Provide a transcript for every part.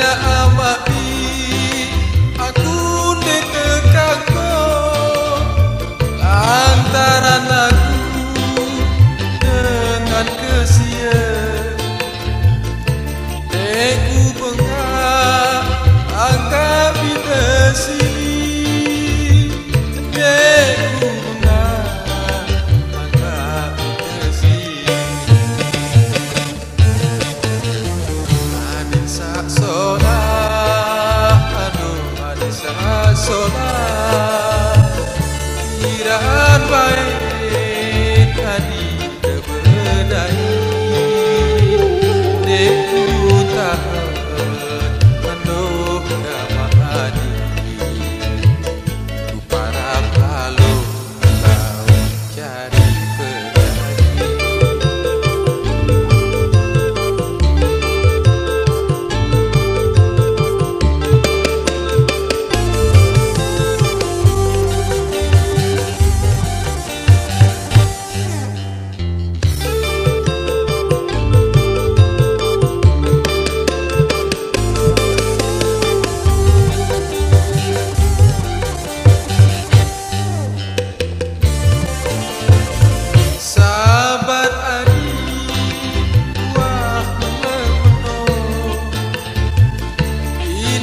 na amai aku nekekako antara aku dengan kesini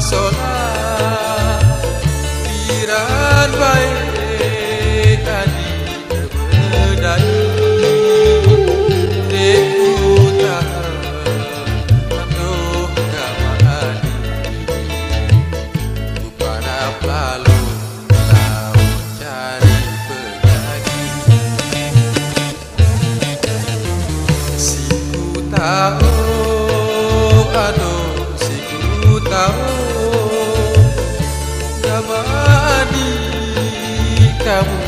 Solar, piran baik tao a d siku tao Nama di kamu